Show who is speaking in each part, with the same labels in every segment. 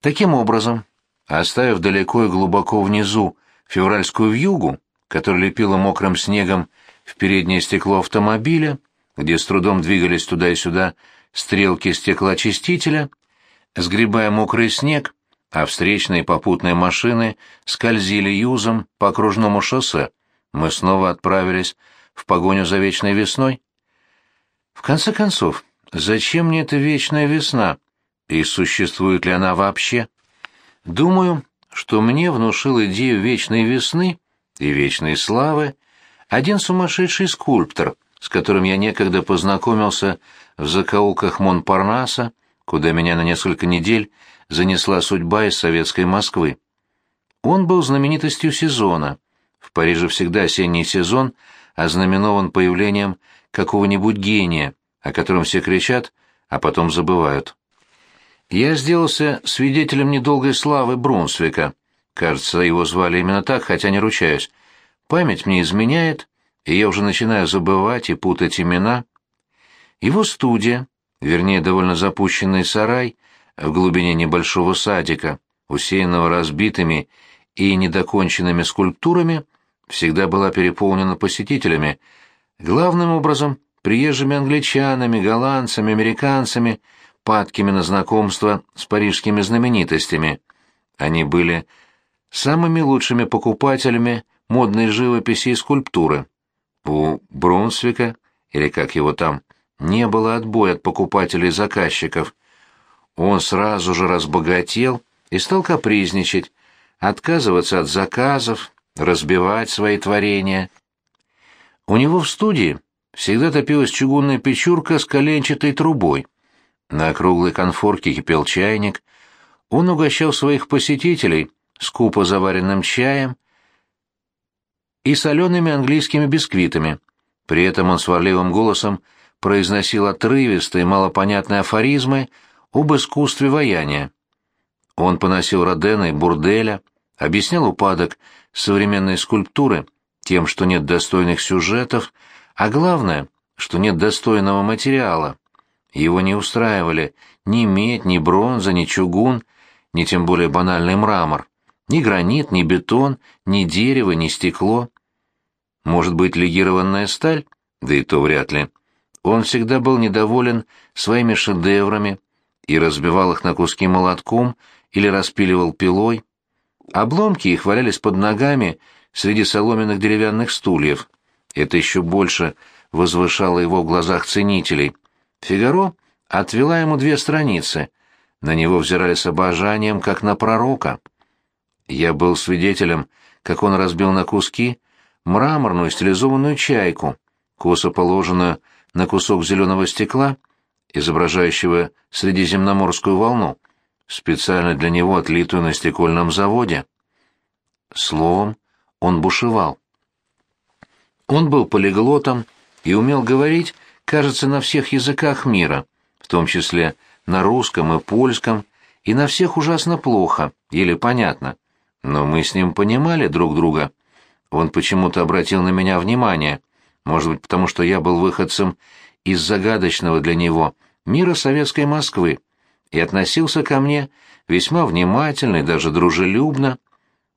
Speaker 1: Таким образом, оставив далеко и глубоко внизу февральскую вьюгу, которая лепила мокрым снегом в переднее стекло автомобиля, где с трудом двигались туда и сюда стрелки стеклоочистителя, сгребая мокрый снег, а встречные попутные машины скользили юзом по окружному шоссе, мы снова отправились в погоню за вечной весной. В конце концов, зачем мне эта вечная весна? И существует ли она вообще? Думаю, что мне внушил идею вечной весны и вечной славы один сумасшедший скульптор, с которым я некогда познакомился в закоулках Монпарнаса, куда меня на несколько недель занесла судьба из советской Москвы. Он был знаменитостью сезона. В Париже всегда осенний сезон ознаменован появлением какого-нибудь гения, о котором все кричат, а потом забывают. Я сделался свидетелем недолгой славы Брунсвика. Кажется, его звали именно так, хотя не ручаюсь. Память мне изменяет, и я уже начинаю забывать и путать имена. Его студия, вернее, довольно запущенный сарай в глубине небольшого садика, усеянного разбитыми и недоконченными скульптурами, всегда была переполнена посетителями, главным образом приезжими англичанами, голландцами, американцами, падкими на знакомство с парижскими знаменитостями. Они были самыми лучшими покупателями модной живописи и скульптуры. У Брунсвика, или как его там, не было отбоя от покупателей и заказчиков. Он сразу же разбогател и стал капризничать, отказываться от заказов, разбивать свои творения. У него в студии всегда топилась чугунная печурка с коленчатой трубой. На круглой конфорке кипел чайник. Он угощал своих посетителей скупо заваренным чаем и солеными английскими бисквитами. При этом он сварливым голосом произносил отрывистые, малопонятные афоризмы об искусстве ваяния. Он поносил Родена и Бурделя, объяснял упадок современной скульптуры тем, что нет достойных сюжетов, а главное, что нет достойного материала. Его не устраивали ни медь, ни бронза, ни чугун, ни тем более банальный мрамор, ни гранит, ни бетон, ни дерево, ни стекло. Может быть, легированная сталь? Да и то вряд ли. Он всегда был недоволен своими шедеврами и разбивал их на куски молотком или распиливал пилой. Обломки их валялись под ногами среди соломенных деревянных стульев. Это еще больше возвышало его в глазах ценителей. Фигаро отвела ему две страницы. На него взирали с обожанием, как на пророка. Я был свидетелем, как он разбил на куски мраморную стилизованную чайку, косо положенную на кусок зеленого стекла, изображающего средиземноморскую волну, специально для него отлитую на стекольном заводе. Словом, он бушевал. Он был полиглотом и умел говорить, кажется, на всех языках мира, в том числе на русском и польском, и на всех ужасно плохо, еле понятно. Но мы с ним понимали друг друга. Он почему-то обратил на меня внимание, может быть, потому что я был выходцем из загадочного для него мира советской Москвы и относился ко мне весьма внимательно и даже дружелюбно.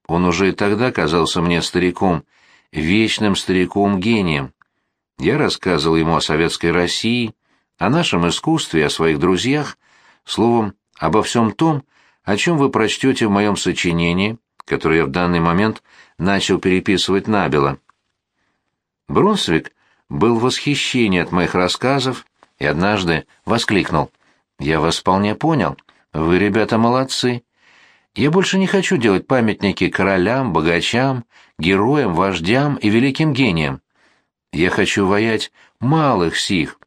Speaker 1: Он уже и тогда казался мне стариком, вечным стариком-гением. Я рассказывал ему о советской России, о нашем искусстве, о своих друзьях, словом, обо всем том, о чем вы прочтете в моем сочинении, которое я в данный момент начал переписывать набело. Брунсвик был в восхищении от моих рассказов и однажды воскликнул. «Я вас вполне понял. Вы, ребята, молодцы. Я больше не хочу делать памятники королям, богачам, героям, вождям и великим гениям. Я хочу воять малых сих.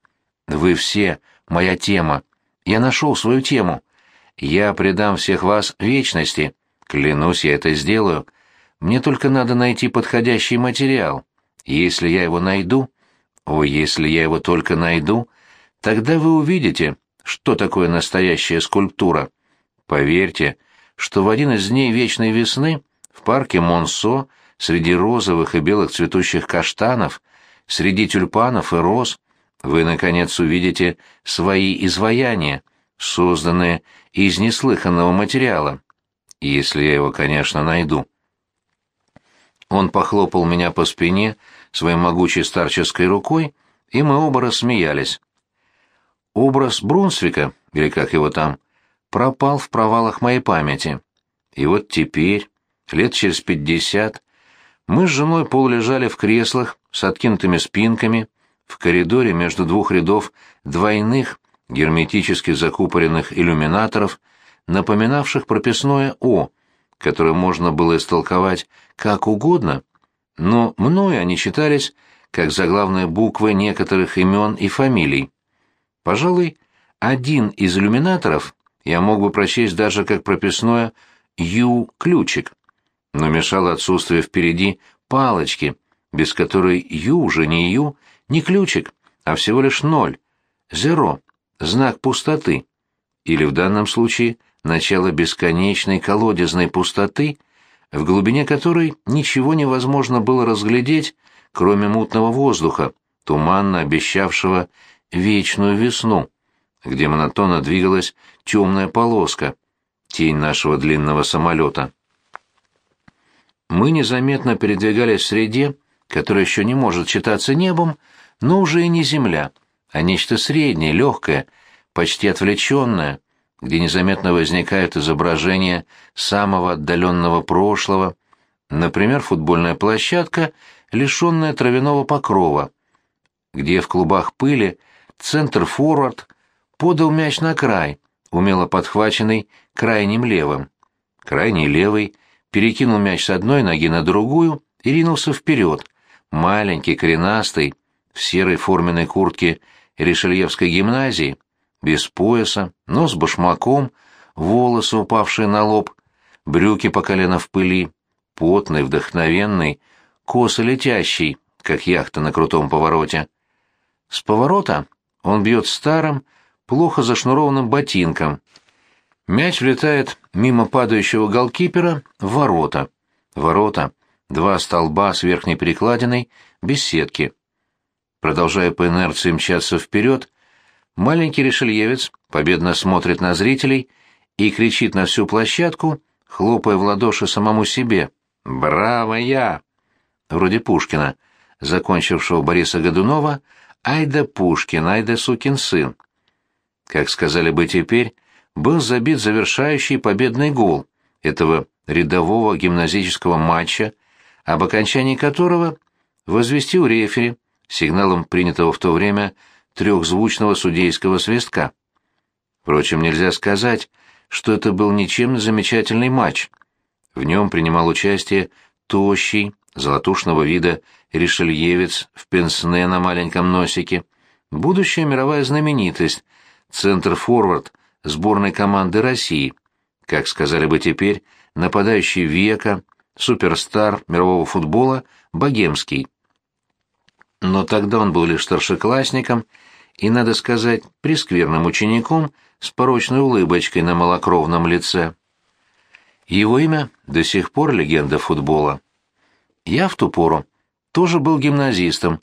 Speaker 1: Вы все — моя тема. Я нашел свою тему. Я предам всех вас вечности. Клянусь, я это сделаю. Мне только надо найти подходящий материал. Если я его найду, о, если я его только найду, тогда вы увидите, что такое настоящая скульптура. Поверьте, что в один из дней вечной весны в парке Монсо среди розовых и белых цветущих каштанов, среди тюльпанов и роз, вы, наконец, увидите свои изваяния, созданные из неслыханного материала, если я его, конечно, найду. Он похлопал меня по спине своей могучей старческой рукой, и мы оба рассмеялись. Образ Брунсвика, или как его там, пропал в провалах моей памяти. И вот теперь, лет через пятьдесят, мы с женой полулежали в креслах с откинутыми спинками, в коридоре между двух рядов двойных, герметически закупоренных иллюминаторов, напоминавших прописное «О», которое можно было истолковать как угодно, но мною они читались как заглавные буквы некоторых имен и фамилий. Пожалуй, один из иллюминаторов я мог бы прочесть даже как прописное «Ю-ключик», но мешало отсутствие впереди палочки, без которой «Ю» уже не «Ю», не ключик, а всего лишь ноль, зеро, знак пустоты, или в данном случае начало бесконечной колодезной пустоты, в глубине которой ничего невозможно было разглядеть, кроме мутного воздуха, туманно обещавшего вечную весну, где монотонно двигалась темная полоска, тень нашего длинного самолета. Мы незаметно передвигались в среде, которая еще не может считаться небом, но уже и не земля, а нечто среднее, легкое, почти отвлеченное, где незаметно возникают изображения самого отдаленного прошлого, например, футбольная площадка, лишенная травяного покрова, где в клубах пыли центр-форвард подал мяч на край, умело подхваченный крайним левым. Крайний левый перекинул мяч с одной ноги на другую и ринулся вперед, маленький, коренастый, в серой форменной куртке Ришельевской гимназии, без пояса, но с башмаком, волосы, упавшие на лоб, брюки по колено в пыли, потный, вдохновенный, косо летящий, как яхта на крутом повороте. С поворота он бьет старым, плохо зашнурованным ботинком. Мяч влетает мимо падающего голкипера в ворота. Ворота — два столба с верхней перекладиной, без сетки. Продолжая по инерции мчаться вперед, маленький решельевец победно смотрит на зрителей и кричит на всю площадку, хлопая в ладоши самому себе. «Браво я!» Вроде Пушкина, закончившего Бориса Годунова, «Ай да Пушкин, ай да сукин сын!» Как сказали бы теперь, был забит завершающий победный гол этого рядового гимназического матча, об окончании которого возвестил рефери, сигналом принятого в то время трехзвучного судейского свистка. Впрочем, нельзя сказать, что это был ничем не замечательный матч. В нем принимал участие тощий, золотушного вида ришельевец в пенсне на маленьком носике, будущая мировая знаменитость, центр-форвард сборной команды России, как сказали бы теперь, нападающий века, суперстар мирового футбола, богемский но тогда он был лишь старшеклассником и, надо сказать, прескверным учеником с порочной улыбочкой на малокровном лице. Его имя до сих пор легенда футбола. Я в ту пору тоже был гимназистом,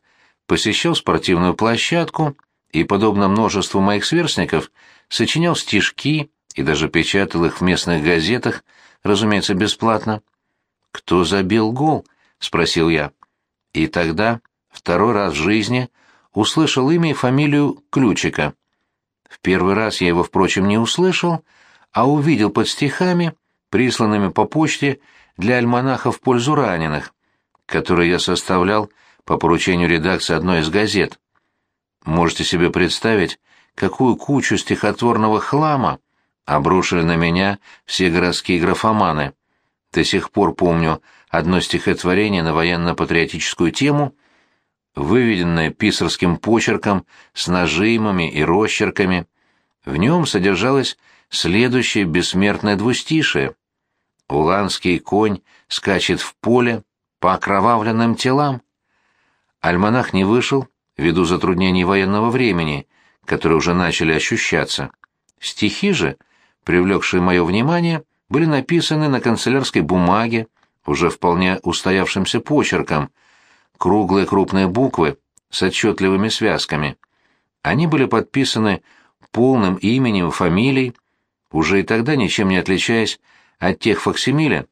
Speaker 1: посещал спортивную площадку и, подобно множеству моих сверстников, сочинял стишки и даже печатал их в местных газетах, разумеется, бесплатно. «Кто забил гол?» — спросил я. И тогда второй раз в жизни услышал имя и фамилию Ключика. В первый раз я его, впрочем, не услышал, а увидел под стихами, присланными по почте для альманаха в пользу раненых, которые я составлял по поручению редакции одной из газет. Можете себе представить, какую кучу стихотворного хлама обрушили на меня все городские графоманы. До сих пор помню одно стихотворение на военно-патриотическую тему — выведенное писарским почерком с нажимами и росчерками. В нем содержалось следующее бессмертное двустишее. Уланский конь скачет в поле по окровавленным телам. Альманах не вышел ввиду затруднений военного времени, которые уже начали ощущаться. Стихи же, привлекшие мое внимание, были написаны на канцелярской бумаге, уже вполне устоявшимся почерком, круглые крупные буквы с отчетливыми связками. Они были подписаны полным именем и фамилией, уже и тогда ничем не отличаясь от тех факсимиле,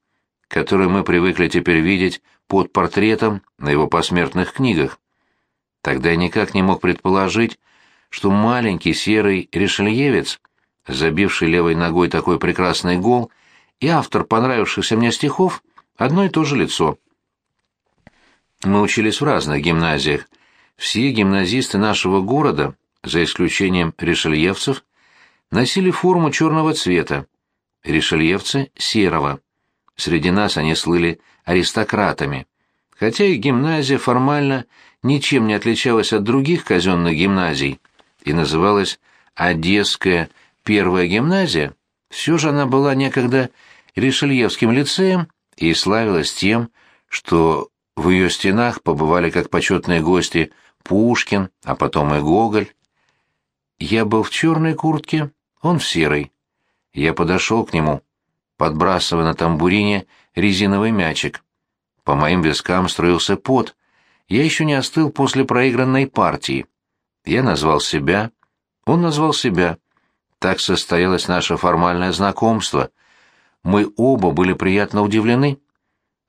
Speaker 1: которые мы привыкли теперь видеть под портретом на его посмертных книгах. Тогда я никак не мог предположить, что маленький серый решельевец, забивший левой ногой такой прекрасный гол, и автор понравившихся мне стихов — одно и то же лицо. Мы учились в разных гимназиях. Все гимназисты нашего города, за исключением решельевцев, носили форму черного цвета, решельевцы — серого. Среди нас они слыли аристократами, хотя их гимназия формально ничем не отличалась от других казенных гимназий и называлась «Одесская первая гимназия», все же она была некогда Ришельевским лицеем и славилась тем, что в ее стенах побывали как почетные гости Пушкин, а потом и Гоголь. Я был в черной куртке, он в серой. Я подошел к нему, подбрасывая на тамбурине резиновый мячик. По моим вискам строился пот. Я еще не остыл после проигранной партии. Я назвал себя, он назвал себя. Так состоялось наше формальное знакомство. Мы оба были приятно удивлены.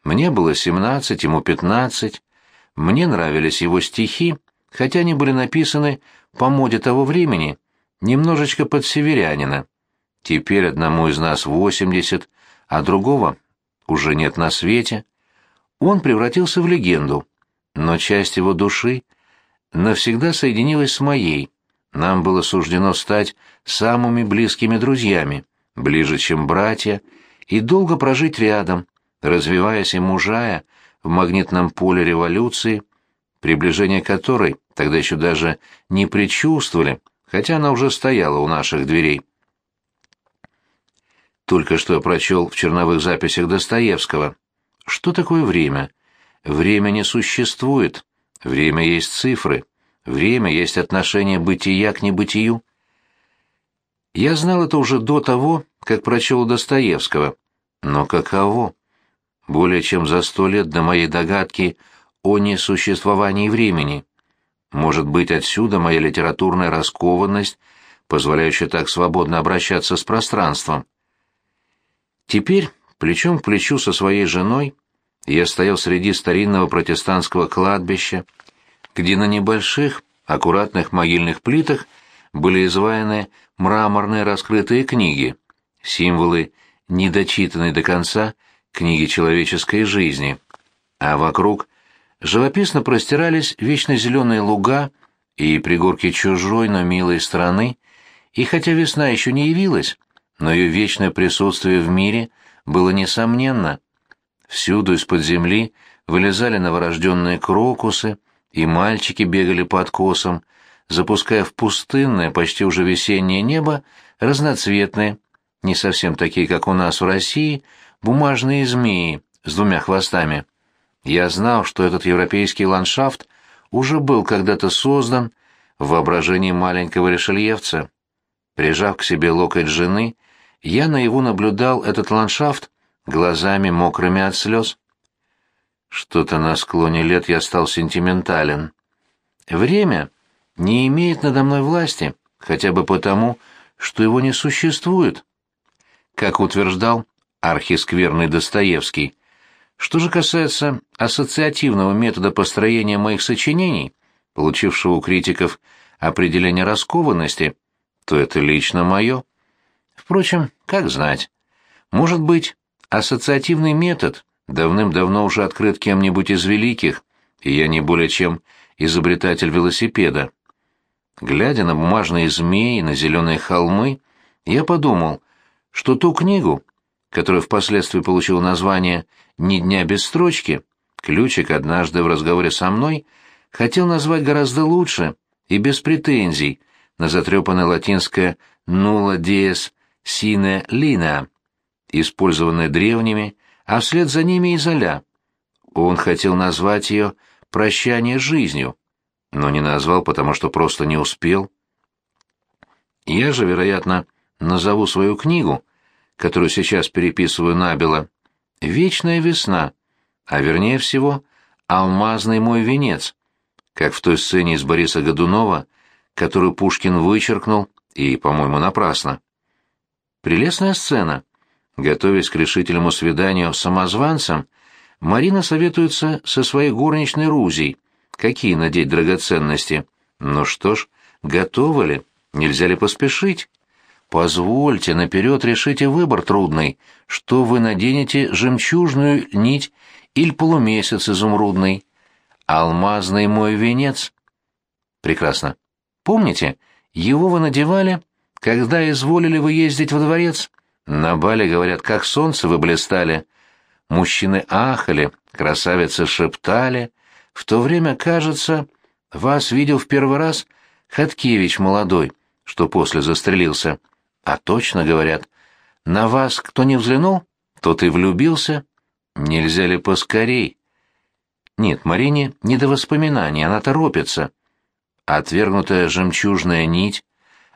Speaker 1: Мне было семнадцать, ему пятнадцать. Мне нравились его стихи, хотя они были написаны по моде того времени, немножечко под северянина. Теперь одному из нас восемьдесят, а другого уже нет на свете. Он превратился в легенду, но часть его души навсегда соединилась с моей. Нам было суждено стать самыми близкими друзьями, ближе, чем братья, и долго прожить рядом, развиваясь и мужая в магнитном поле революции, приближение которой тогда еще даже не предчувствовали, хотя она уже стояла у наших дверей. Только что я прочел в черновых записях Достоевского. Что такое время? Время не существует. Время есть цифры. Время есть отношение бытия к небытию. Я знал это уже до того, как прочел Достоевского. Но каково? Более чем за сто лет до моей догадки о несуществовании времени. Может быть, отсюда моя литературная раскованность, позволяющая так свободно обращаться с пространством. Теперь, плечом к плечу со своей женой, я стоял среди старинного протестантского кладбища, где на небольших, аккуратных могильных плитах были изваяны мраморные раскрытые книги, символы, недочитанной до конца, книги человеческой жизни, а вокруг живописно простирались вечно зеленые луга и пригорки чужой, но милой страны, и хотя весна еще не явилась, но ее вечное присутствие в мире было несомненно. Всюду из-под земли вылезали новорожденные крокусы, и мальчики бегали по откосам, запуская в пустынное, почти уже весеннее небо разноцветные, не совсем такие, как у нас в России, бумажные змеи с двумя хвостами. Я знал, что этот европейский ландшафт уже был когда-то создан в воображении маленького решельевца. Прижав к себе локоть жены, я наяву наблюдал этот ландшафт глазами мокрыми от слез. Что-то на склоне лет я стал сентиментален. Время не имеет надо мной власти, хотя бы потому, что его не существует. Как утверждал архискверный Достоевский. Что же касается ассоциативного метода построения моих сочинений, получившего у критиков определение раскованности, то это лично мое. Впрочем, как знать. Может быть, ассоциативный метод давным-давно уже открыт кем-нибудь из великих, и я не более чем изобретатель велосипеда. Глядя на бумажные змеи, на зеленые холмы, я подумал, что ту книгу, которая впоследствии получила название «Ни дня без строчки», Ключик однажды в разговоре со мной хотел назвать гораздо лучше и без претензий на затрепанное латинское «nulla dies sine linea», использованное древними, а вслед за ними и «золя». Он хотел назвать ее «прощание с жизнью», но не назвал, потому что просто не успел. Я же, вероятно, назову свою книгу которую сейчас переписываю набело, «Вечная весна», а вернее всего «Алмазный мой венец», как в той сцене из Бориса Годунова, которую Пушкин вычеркнул и, по-моему, напрасно. Прелестная сцена. Готовясь к решительному свиданию с самозванцем, Марина советуется со своей горничной Рузей, какие надеть драгоценности. Ну что ж, готовы ли? Нельзя ли поспешить? Позвольте, наперед решите выбор трудный, что вы наденете жемчужную нить или полумесяц изумрудный. Алмазный мой венец. Прекрасно. Помните, его вы надевали, когда изволили вы ездить во дворец? На бале, говорят, как солнце вы блистали. Мужчины ахали, красавицы шептали. В то время, кажется, вас видел в первый раз Хаткевич молодой, что после застрелился. А точно, говорят, на вас кто не взглянул, тот и влюбился. Нельзя ли поскорей? Нет, Марине не до воспоминаний, она торопится. Отвергнутая жемчужная нить,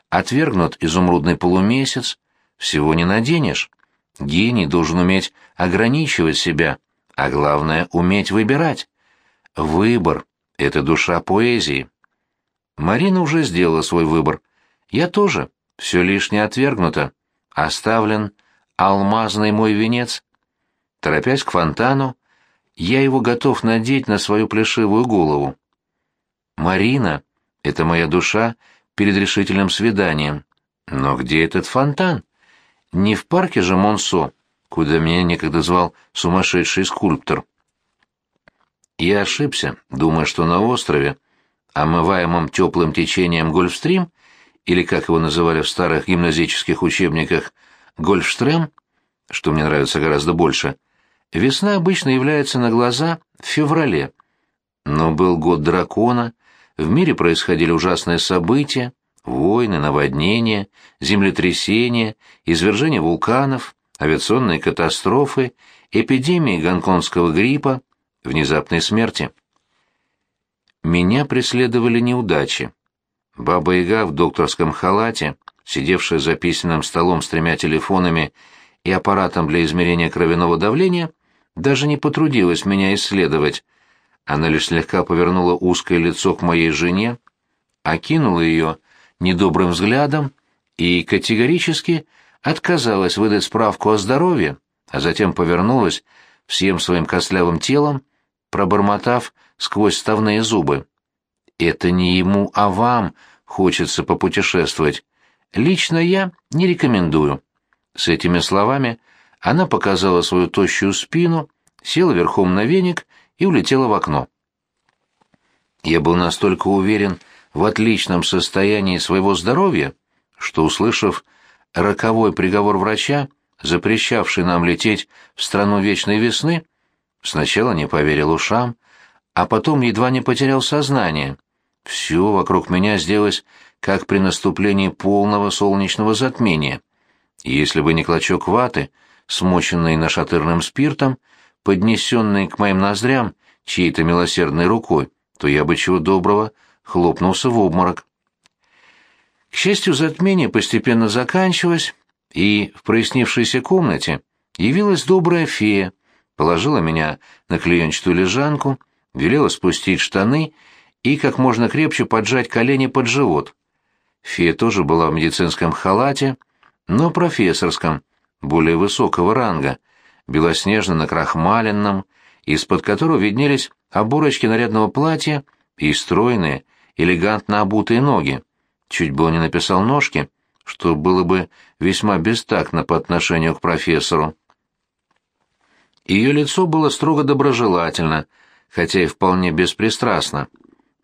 Speaker 1: отвергнут изумрудный полумесяц, всего не наденешь. Гений должен уметь ограничивать себя, а главное — уметь выбирать. Выбор — это душа поэзии. Марина уже сделала свой выбор. Я тоже. Все лишнее отвергнуто. Оставлен алмазный мой венец. Торопясь к фонтану, я его готов надеть на свою плешивую голову. Марина — это моя душа перед решительным свиданием. Но где этот фонтан? Не в парке же Монсо, куда меня некогда звал сумасшедший скульптор. Я ошибся, думая, что на острове, омываемом теплым течением Гольфстрим, или, как его называли в старых гимназических учебниках, Гольфштрем, что мне нравится гораздо больше, весна обычно является на глаза в феврале. Но был год дракона, в мире происходили ужасные события, войны, наводнения, землетрясения, извержения вулканов, авиационные катастрофы, эпидемии гонконгского гриппа, внезапной смерти. Меня преследовали неудачи. Баба-яга в докторском халате, сидевшая за письменным столом с тремя телефонами и аппаратом для измерения кровяного давления, даже не потрудилась меня исследовать. Она лишь слегка повернула узкое лицо к моей жене, окинула ее недобрым взглядом и категорически отказалась выдать справку о здоровье, а затем повернулась всем своим костлявым телом, пробормотав сквозь ставные зубы. «Это не ему, а вам хочется попутешествовать. Лично я не рекомендую». С этими словами она показала свою тощую спину, села верхом на веник и улетела в окно. Я был настолько уверен, в отличном состоянии своего здоровья, что, услышав роковой приговор врача, запрещавший нам лететь в страну вечной весны, сначала не поверил ушам, а потом едва не потерял сознание. Все вокруг меня сделалось, как при наступлении полного солнечного затмения. И если бы не клочок ваты, смоченный нашатырным спиртом, поднесенный к моим ноздрям чьей-то милосердной рукой, то я бы чего доброго хлопнулся в обморок. К счастью, затмение постепенно заканчивалось, и в прояснившейся комнате явилась добрая фея, положила меня на клеенчатую лежанку, велела спустить штаны и как можно крепче поджать колени под живот. Фея тоже была в медицинском халате, но профессорском, более высокого ранга, белоснежно-накрахмаленном, из-под которого виднелись оборочки нарядного платья и стройные, элегантно обутые ноги. Чуть было не написал ножки, что было бы весьма бестактно по отношению к профессору. Ее лицо было строго доброжелательно, хотя и вполне беспристрастно.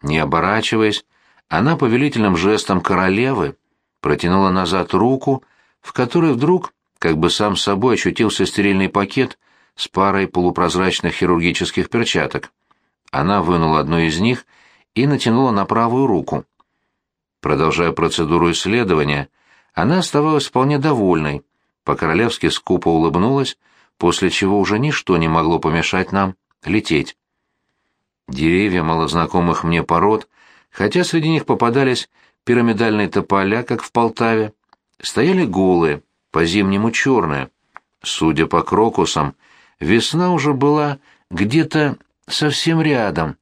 Speaker 1: Не оборачиваясь, она повелительным жестом королевы протянула назад руку, в которой вдруг, как бы сам собой, ощутился стерильный пакет с парой полупрозрачных хирургических перчаток. Она вынула одну из них и натянула на правую руку. Продолжая процедуру исследования, она оставалась вполне довольной, по-королевски скупо улыбнулась, после чего уже ничто не могло помешать нам лететь. Деревья малознакомых мне пород, хотя среди них попадались пирамидальные тополя, как в Полтаве, стояли голые, по-зимнему черные. Судя по крокусам, весна уже была где-то совсем рядом,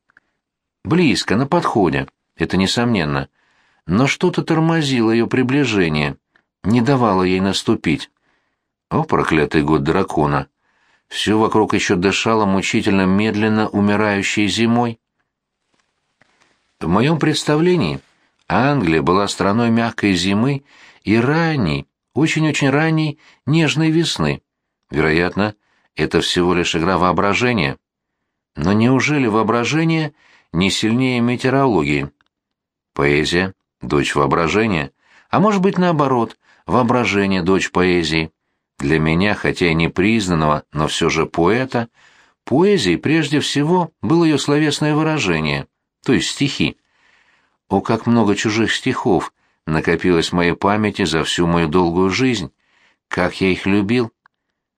Speaker 1: Близко, на подходе, это несомненно. но что-то тормозило ее приближение, не давало ей наступить. О, проклятый год дракона! Все вокруг еще дышало мучительно медленно умирающей зимой. В моем представлении Англия была страной мягкой зимы и ранней, очень-очень ранней, нежной весны. Вероятно, это всего лишь игра воображения. Но неужели воображение не сильнее метеорологии? Поэзия — дочь воображения, а может быть наоборот, воображение — дочь поэзии. Для меня, хотя и не признанного, но все же поэта, поэзией прежде всего было ее словесное выражение, то есть стихи. О, как много чужих стихов накопилось в моей памяти за всю мою долгую жизнь! Как я их любил!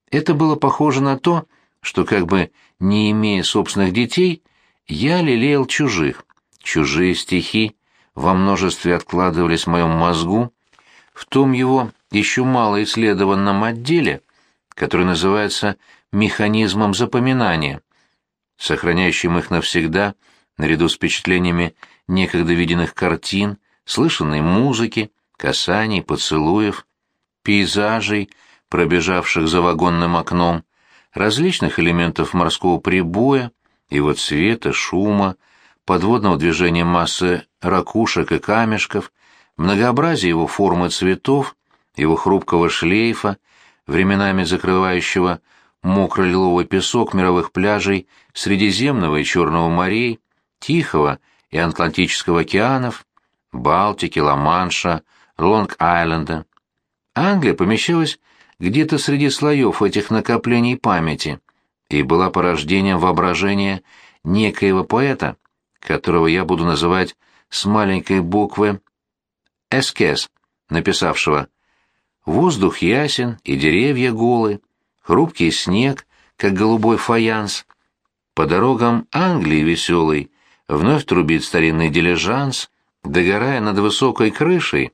Speaker 1: Это было похоже на то, что как бы не имея собственных детей, я лелеял чужих. Чужие стихи во множестве откладывались в моем мозгу, в том его еще мало исследованном отделе, который называется механизмом запоминания, сохраняющим их навсегда наряду с впечатлениями некогда виденных картин, слышанной музыки, касаний, поцелуев, пейзажей, пробежавших за вагонным окном, различных элементов морского прибоя, его цвета, шума, подводного движения массы ракушек и камешков, многообразия его формы цветов, его хрупкого шлейфа, временами закрывающего мокро-лиловый песок мировых пляжей Средиземного и Черного морей, Тихого и Атлантического океанов, Балтики, Ла-Манша, Лонг-Айленда. Англия помещалась где-то среди слоев этих накоплений памяти и была порождением воображения некоего поэта, которого я буду называть с маленькой буквы «Эскез», написавшего «Воздух ясен и деревья голы, хрупкий снег, как голубой фаянс. По дорогам Англии веселый вновь трубит старинный дилижанс, догорая над высокой крышей,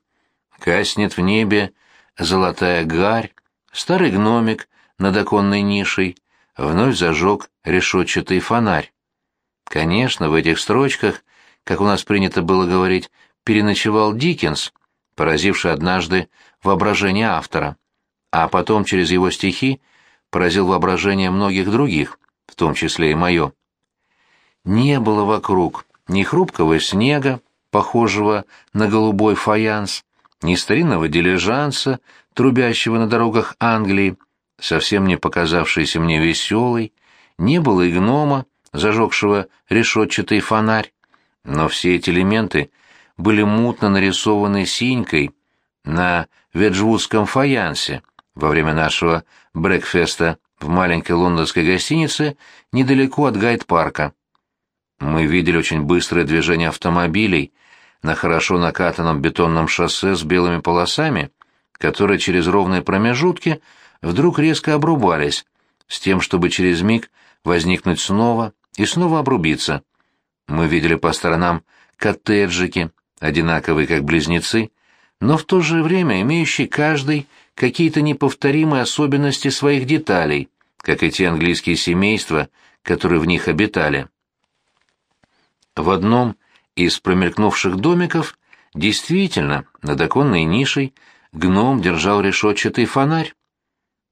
Speaker 1: каснет в небе золотая гарь, Старый гномик над оконной нишей вновь зажег решетчатый фонарь. Конечно, в этих строчках, как у нас принято было говорить, переночевал Диккенс, поразивший однажды воображение автора, а потом через его стихи поразил воображение многих других, в том числе и мое. Не было вокруг ни хрупкого снега, похожего на голубой фаянс, ни старинного дилижанса, трубящего на дорогах Англии, совсем не показавшийся мне веселой, не было и гнома, зажегшего решетчатый фонарь, но все эти элементы были мутно нарисованы синькой на веджвудском фаянсе во время нашего брекфеста в маленькой лондонской гостинице недалеко от Гайд-парка. Мы видели очень быстрое движение автомобилей на хорошо накатанном бетонном шоссе с белыми полосами, которые через ровные промежутки вдруг резко обрубались, с тем, чтобы через миг возникнуть снова и снова обрубиться. Мы видели по сторонам коттеджики, одинаковые как близнецы, но в то же время имеющие каждый какие-то неповторимые особенности своих деталей, как и те английские семейства, которые в них обитали. В одном из промелькнувших домиков действительно над оконной нишей гном держал решетчатый фонарь.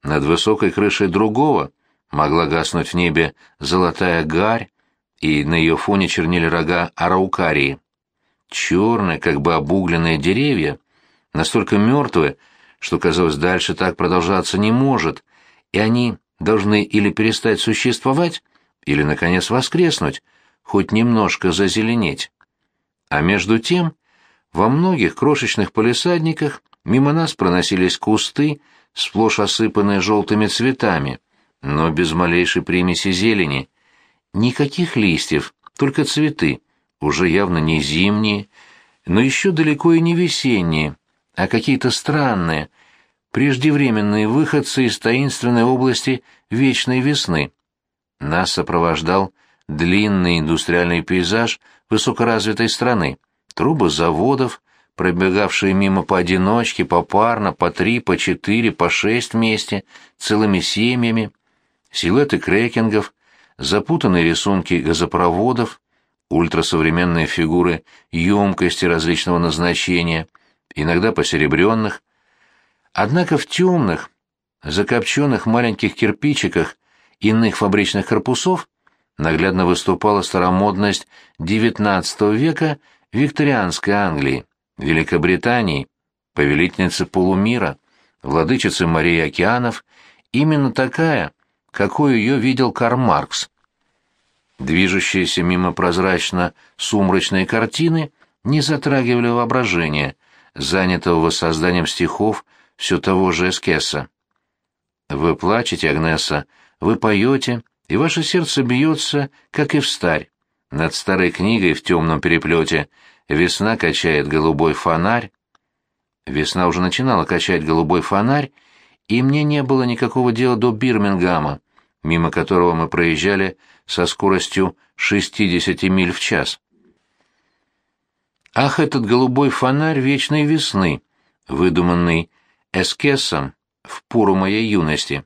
Speaker 1: Над высокой крышей другого могла гаснуть в небе золотая гарь, и на ее фоне чернили рога араукарии. Черные, как бы обугленные деревья, настолько мертвые, что, казалось, дальше так продолжаться не может, и они должны или перестать существовать, или, наконец, воскреснуть, хоть немножко зазеленеть. А между тем, во многих крошечных полисадниках Мимо нас проносились кусты, сплошь осыпанные желтыми цветами, но без малейшей примеси зелени. Никаких листьев, только цветы, уже явно не зимние, но еще далеко и не весенние, а какие-то странные, преждевременные выходцы из таинственной области вечной весны. Нас сопровождал длинный индустриальный пейзаж высокоразвитой страны, трубы заводов, пробегавшие мимо поодиночке, попарно, по три, по четыре, по шесть вместе, целыми семьями, силуэты крекингов, запутанные рисунки газопроводов, ультрасовременные фигуры емкости различного назначения, иногда посеребренных. Однако в темных, закопченных маленьких кирпичиках иных фабричных корпусов наглядно выступала старомодность XIX века викторианской Англии, Великобритании, повелительницы полумира, владычицы Марии океанов, именно такая, какой ее видел Карл Маркс. Движущиеся мимо прозрачно-сумрачной картины не затрагивали воображение, занятого воссозданием стихов все того же Эскесса. Вы плачете, Агнеса, вы поете, и ваше сердце бьется, как и встарь. Над старой книгой в темном переплете весна качает голубой фонарь. Весна уже начинала качать голубой фонарь, и мне не было никакого дела до Бирмингама, мимо которого мы проезжали со скоростью 60 миль в час. Ах, этот голубой фонарь вечной весны, выдуманный эскессом в пору моей юности.